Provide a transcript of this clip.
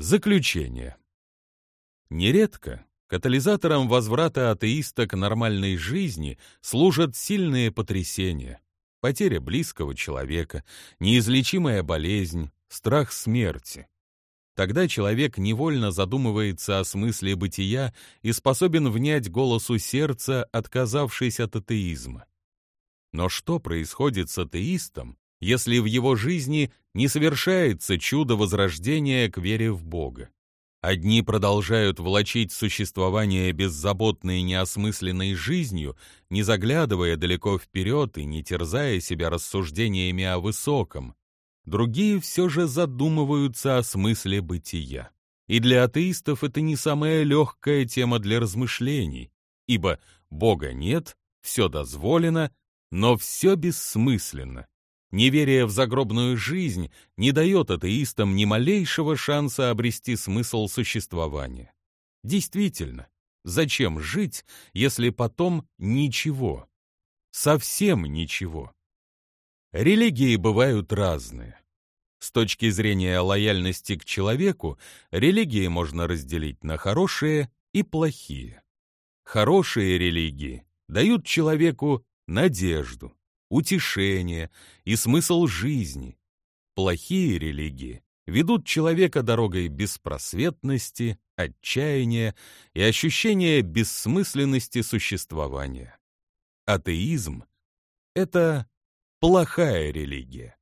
Заключение. Нередко катализатором возврата атеиста к нормальной жизни служат сильные потрясения, потеря близкого человека, неизлечимая болезнь, страх смерти. Тогда человек невольно задумывается о смысле бытия и способен внять голосу сердца, отказавшись от атеизма. Но что происходит с атеистом, если в его жизни не совершается чудо возрождения к вере в Бога? Одни продолжают влачить существование беззаботной и неосмысленной жизнью, не заглядывая далеко вперед и не терзая себя рассуждениями о высоком, другие все же задумываются о смысле бытия. И для атеистов это не самая легкая тема для размышлений, ибо Бога нет, все дозволено, но все бессмысленно. Неверие в загробную жизнь не дает атеистам ни малейшего шанса обрести смысл существования. Действительно, зачем жить, если потом ничего? Совсем ничего. Религии бывают разные. С точки зрения лояльности к человеку, религии можно разделить на хорошие и плохие. Хорошие религии дают человеку надежду, утешение и смысл жизни. Плохие религии ведут человека дорогой беспросветности, отчаяния и ощущения бессмысленности существования. Атеизм — это плохая религия.